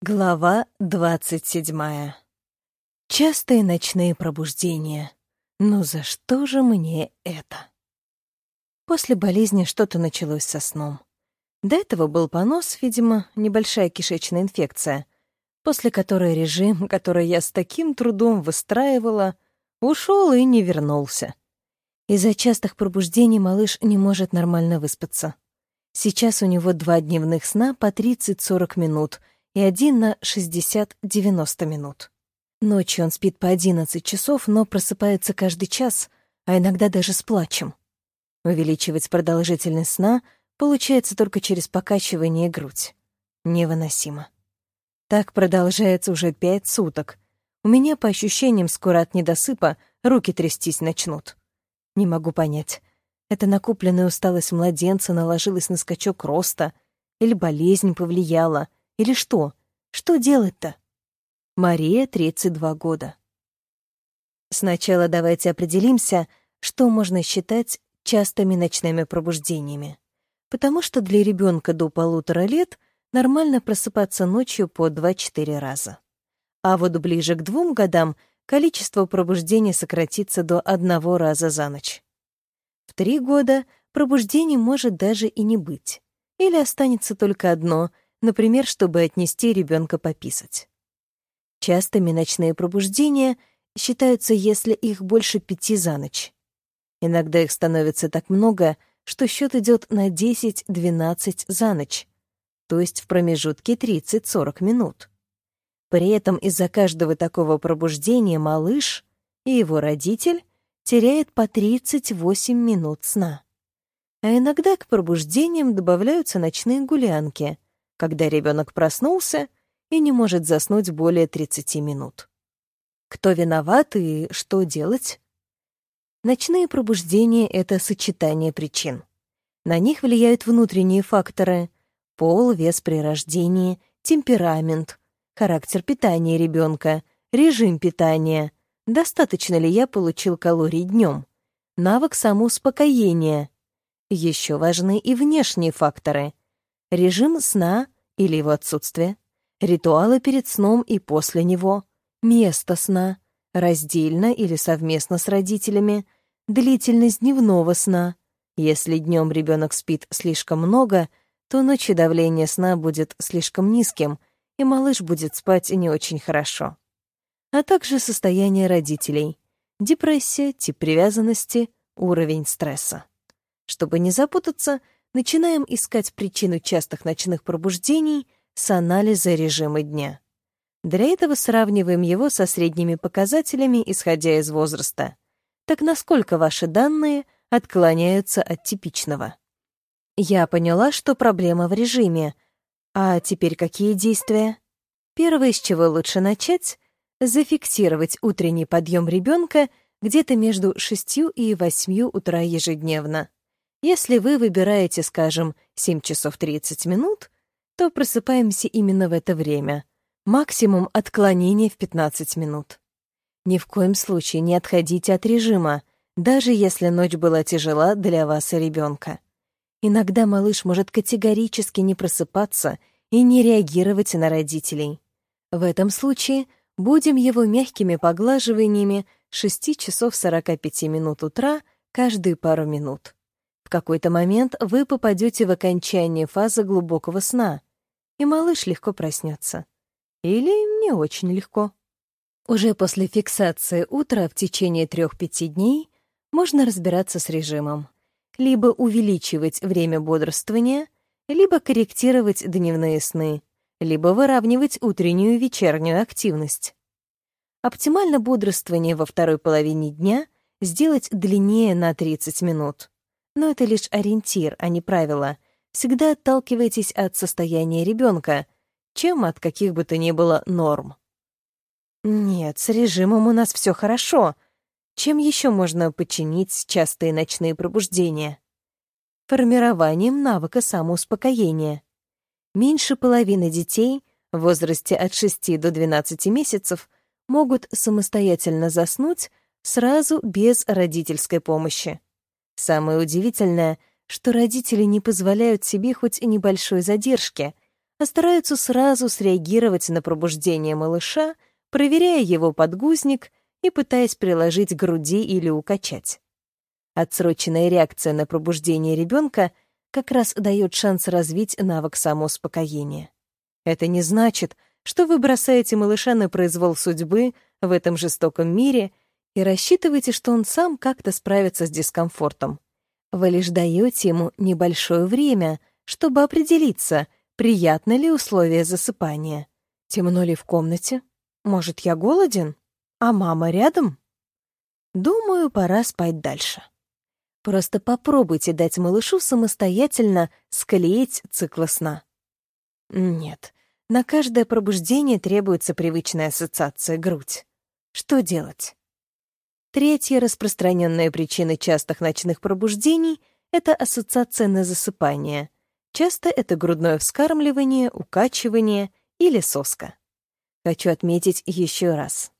Глава двадцать седьмая. Частые ночные пробуждения. Ну за что же мне это? После болезни что-то началось со сном. До этого был понос, видимо, небольшая кишечная инфекция, после которой режим, который я с таким трудом выстраивала, ушел и не вернулся. Из-за частых пробуждений малыш не может нормально выспаться. Сейчас у него два дневных сна по 30-40 минут — и один на 60-90 минут. Ночью он спит по 11 часов, но просыпается каждый час, а иногда даже с плачем. Увеличивать продолжительность сна получается только через покачивание грудь. Невыносимо. Так продолжается уже пять суток. У меня, по ощущениям, скоро от недосыпа руки трястись начнут. Не могу понять, это накопленная усталость младенца наложилась на скачок роста или болезнь повлияла — или что? Что делать-то? Мария, 32 года. Сначала давайте определимся, что можно считать частыми ночными пробуждениями. Потому что для ребенка до полутора лет нормально просыпаться ночью по 2-4 раза. А вот ближе к двум годам количество пробуждений сократится до одного раза за ночь. В три года пробуждений может даже и не быть. Или останется только одно — например, чтобы отнести ребенка пописать. Частыми ночные пробуждения считаются, если их больше пяти за ночь. Иногда их становится так много, что счет идет на 10-12 за ночь, то есть в промежутке 30-40 минут. При этом из-за каждого такого пробуждения малыш и его родитель теряет по 38 минут сна. А иногда к пробуждениям добавляются ночные гулянки — когда ребенок проснулся и не может заснуть более 30 минут. Кто виноват и что делать? Ночные пробуждения — это сочетание причин. На них влияют внутренние факторы — пол, вес при рождении, темперамент, характер питания ребенка, режим питания, достаточно ли я получил калорий днем, навык самоуспокоения. Еще важны и внешние факторы режим сна или его отсутствие, ритуалы перед сном и после него, место сна, раздельно или совместно с родителями, длительность дневного сна. Если днем ребенок спит слишком много, то ночью давление сна будет слишком низким, и малыш будет спать не очень хорошо. А также состояние родителей, депрессия, тип привязанности, уровень стресса. Чтобы не запутаться, начинаем искать причину частых ночных пробуждений с анализа режима дня. Для этого сравниваем его со средними показателями, исходя из возраста. Так насколько ваши данные отклоняются от типичного? Я поняла, что проблема в режиме. А теперь какие действия? Первое, с чего лучше начать — зафиксировать утренний подъем ребенка где-то между 6 и 8 утра ежедневно. Если вы выбираете, скажем, 7 часов 30 минут, то просыпаемся именно в это время. Максимум отклонения в 15 минут. Ни в коем случае не отходите от режима, даже если ночь была тяжела для вас и ребенка. Иногда малыш может категорически не просыпаться и не реагировать на родителей. В этом случае будем его мягкими поглаживаниями 6 часов 45 минут утра каждые пару минут. В какой-то момент вы попадете в окончание фазы глубокого сна, и малыш легко проснется. Или не очень легко. Уже после фиксации утра в течение трех-пяти дней можно разбираться с режимом. Либо увеличивать время бодрствования, либо корректировать дневные сны, либо выравнивать утреннюю и вечернюю активность. Оптимально бодрствование во второй половине дня сделать длиннее на 30 минут. Но это лишь ориентир, а не правило. Всегда отталкивайтесь от состояния ребенка, чем от каких бы то ни было норм. Нет, с режимом у нас все хорошо. Чем еще можно починить частые ночные пробуждения? Формированием навыка самоуспокоения. Меньше половины детей в возрасте от 6 до 12 месяцев могут самостоятельно заснуть сразу без родительской помощи. Самое удивительное, что родители не позволяют себе хоть и небольшой задержки, а стараются сразу среагировать на пробуждение малыша, проверяя его подгузник и пытаясь приложить к груди или укачать. Отсроченная реакция на пробуждение ребенка как раз дает шанс развить навык самоуспокоения. Это не значит, что вы бросаете малыша на произвол судьбы в этом жестоком мире и рассчитываете, что он сам как-то справится с дискомфортом. Вы лишь даете ему небольшое время, чтобы определиться, приятны ли условия засыпания. Темно ли в комнате? Может, я голоден? А мама рядом? Думаю, пора спать дальше. Просто попробуйте дать малышу самостоятельно склеить цикл сна. Нет, на каждое пробуждение требуется привычная ассоциация грудь. Что делать? Третья распространенная причина частых ночных пробуждений — это ассоциация на засыпание. Часто это грудное вскармливание, укачивание или соска. Хочу отметить еще раз.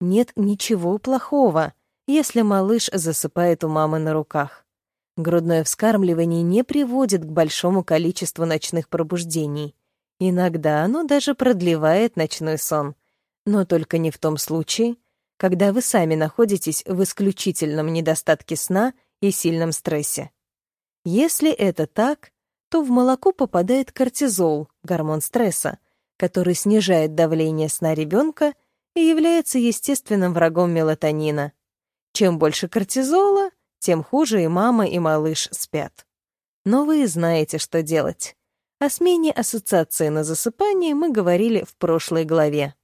Нет ничего плохого, если малыш засыпает у мамы на руках. Грудное вскармливание не приводит к большому количеству ночных пробуждений. Иногда оно даже продлевает ночной сон. Но только не в том случае, когда вы сами находитесь в исключительном недостатке сна и сильном стрессе. Если это так, то в молоко попадает кортизол, гормон стресса, который снижает давление сна ребенка и является естественным врагом мелатонина. Чем больше кортизола, тем хуже и мама, и малыш спят. Но вы знаете, что делать. О смене ассоциации на засыпание мы говорили в прошлой главе.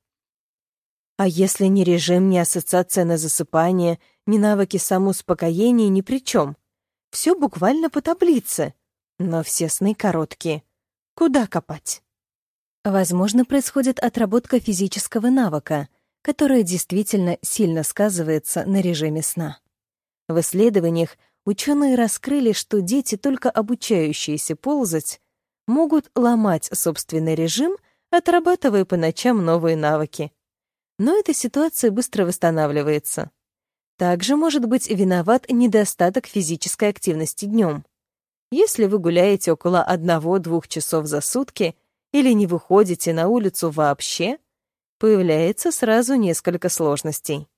А если ни режим, ни ассоциация на засыпание, ни навыки самоуспокоения ни при чем? Все буквально по таблице. Но все сны короткие. Куда копать? Возможно, происходит отработка физического навыка, которая действительно сильно сказывается на режиме сна. В исследованиях ученые раскрыли, что дети, только обучающиеся ползать, могут ломать собственный режим, отрабатывая по ночам новые навыки но эта ситуация быстро восстанавливается. Также может быть виноват недостаток физической активности днем. Если вы гуляете около 1-2 часов за сутки или не выходите на улицу вообще, появляется сразу несколько сложностей.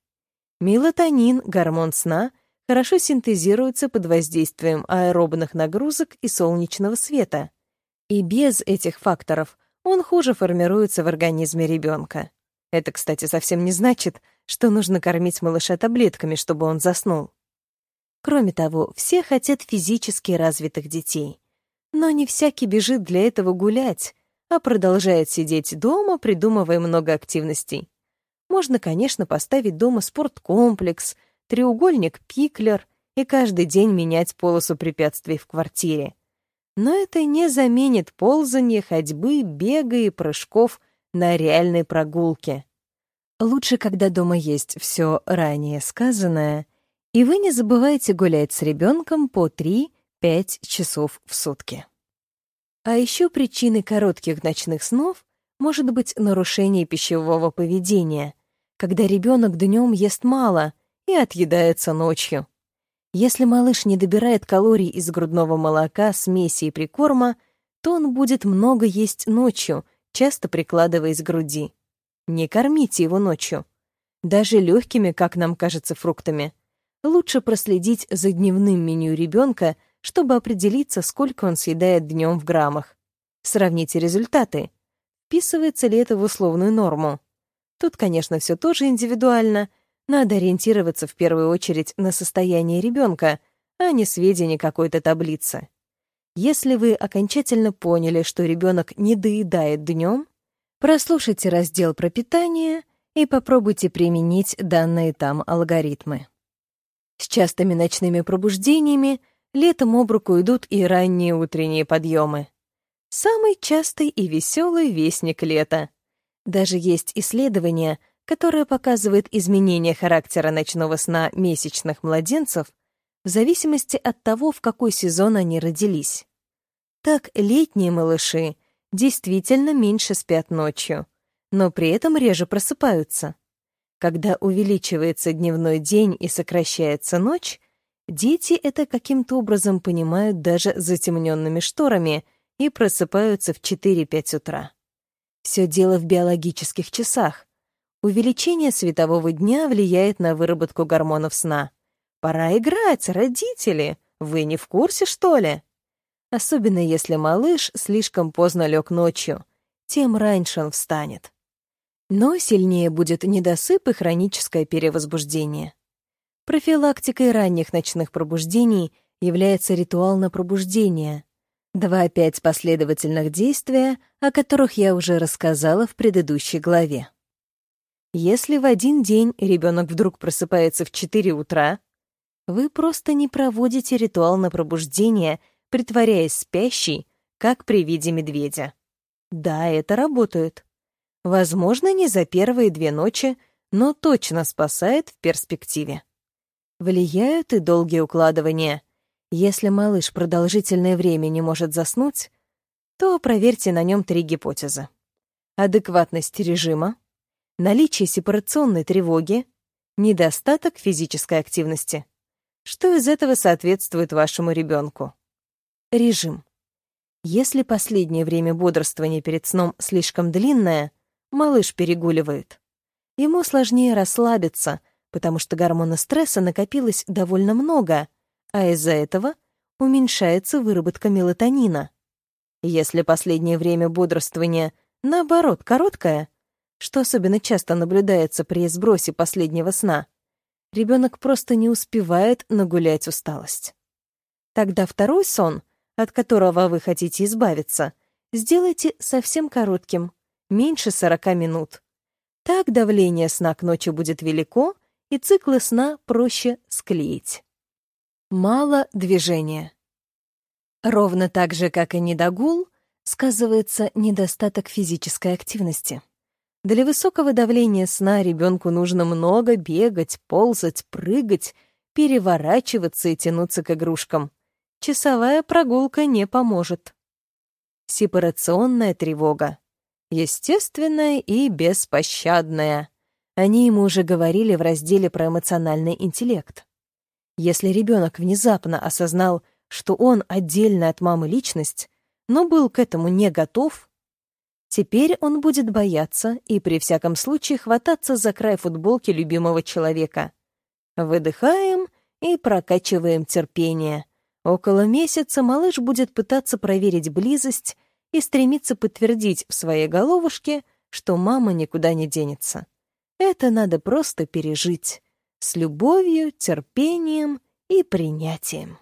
Мелатонин, гормон сна, хорошо синтезируется под воздействием аэробных нагрузок и солнечного света. И без этих факторов он хуже формируется в организме ребенка. Это, кстати, совсем не значит, что нужно кормить малыша таблетками, чтобы он заснул. Кроме того, все хотят физически развитых детей. Но не всякий бежит для этого гулять, а продолжает сидеть дома, придумывая много активностей. Можно, конечно, поставить дома спорткомплекс, треугольник Пиклер и каждый день менять полосу препятствий в квартире. Но это не заменит ползание, ходьбы, бега и прыжков на реальной прогулке. Лучше, когда дома есть все ранее сказанное, и вы не забывайте гулять с ребенком по 3-5 часов в сутки. А еще причиной коротких ночных снов может быть нарушение пищевого поведения, когда ребенок днем ест мало и отъедается ночью. Если малыш не добирает калорий из грудного молока, смеси и прикорма, то он будет много есть ночью — часто прикладываясь к груди. Не кормите его ночью. Даже легкими, как нам кажется, фруктами. Лучше проследить за дневным меню ребенка, чтобы определиться, сколько он съедает днем в граммах. Сравните результаты. Вписывается ли это в условную норму? Тут, конечно, все тоже индивидуально. Надо ориентироваться в первую очередь на состояние ребенка, а не сведения какой-то таблицы. Если вы окончательно поняли, что ребенок не доедает днем, прослушайте раздел про питание и попробуйте применить данные там алгоритмы. С частыми ночными пробуждениями летом об руку идут и ранние утренние подъемы. Самый частый и веселый вестник лета. Даже есть исследование, которое показывает изменение характера ночного сна месячных младенцев в зависимости от того, в какой сезон они родились. Так летние малыши действительно меньше спят ночью, но при этом реже просыпаются. Когда увеличивается дневной день и сокращается ночь, дети это каким-то образом понимают даже затемненными шторами и просыпаются в 4-5 утра. Все дело в биологических часах. Увеличение светового дня влияет на выработку гормонов сна. Пора играть, родители! Вы не в курсе, что ли? Особенно если малыш слишком поздно лег ночью, тем раньше он встанет. Но сильнее будет недосып и хроническое перевозбуждение. Профилактикой ранних ночных пробуждений является ритуал на пробуждение. Два-пять последовательных действия, о которых я уже рассказала в предыдущей главе. Если в один день ребенок вдруг просыпается в 4 утра, вы просто не проводите ритуал на пробуждение, притворяясь спящей, как при виде медведя. Да, это работает. Возможно, не за первые две ночи, но точно спасает в перспективе. Влияют и долгие укладывания. Если малыш продолжительное время не может заснуть, то проверьте на нем три гипотезы. Адекватность режима, наличие сепарационной тревоги, недостаток физической активности. Что из этого соответствует вашему ребенку? Режим. Если последнее время бодрствования перед сном слишком длинное, малыш перегуливает. Ему сложнее расслабиться, потому что гормона стресса накопилось довольно много, а из-за этого уменьшается выработка мелатонина. Если последнее время бодрствования, наоборот, короткое, что особенно часто наблюдается при сбросе последнего сна, ребенок просто не успевает нагулять усталость. Тогда второй сон, от которого вы хотите избавиться, сделайте совсем коротким, меньше 40 минут. Так давление сна к ночи будет велико, и циклы сна проще склеить. Мало движения. Ровно так же, как и недогул, сказывается недостаток физической активности. Для высокого давления сна ребенку нужно много бегать, ползать, прыгать, переворачиваться и тянуться к игрушкам. Часовая прогулка не поможет. Сепарационная тревога. Естественная и беспощадная. Они ему уже говорили в разделе про эмоциональный интеллект. Если ребенок внезапно осознал, что он отдельная от мамы личность, но был к этому не готов, теперь он будет бояться и при всяком случае хвататься за край футболки любимого человека. Выдыхаем и прокачиваем терпение. Около месяца малыш будет пытаться проверить близость и стремиться подтвердить в своей головушке, что мама никуда не денется. Это надо просто пережить с любовью, терпением и принятием.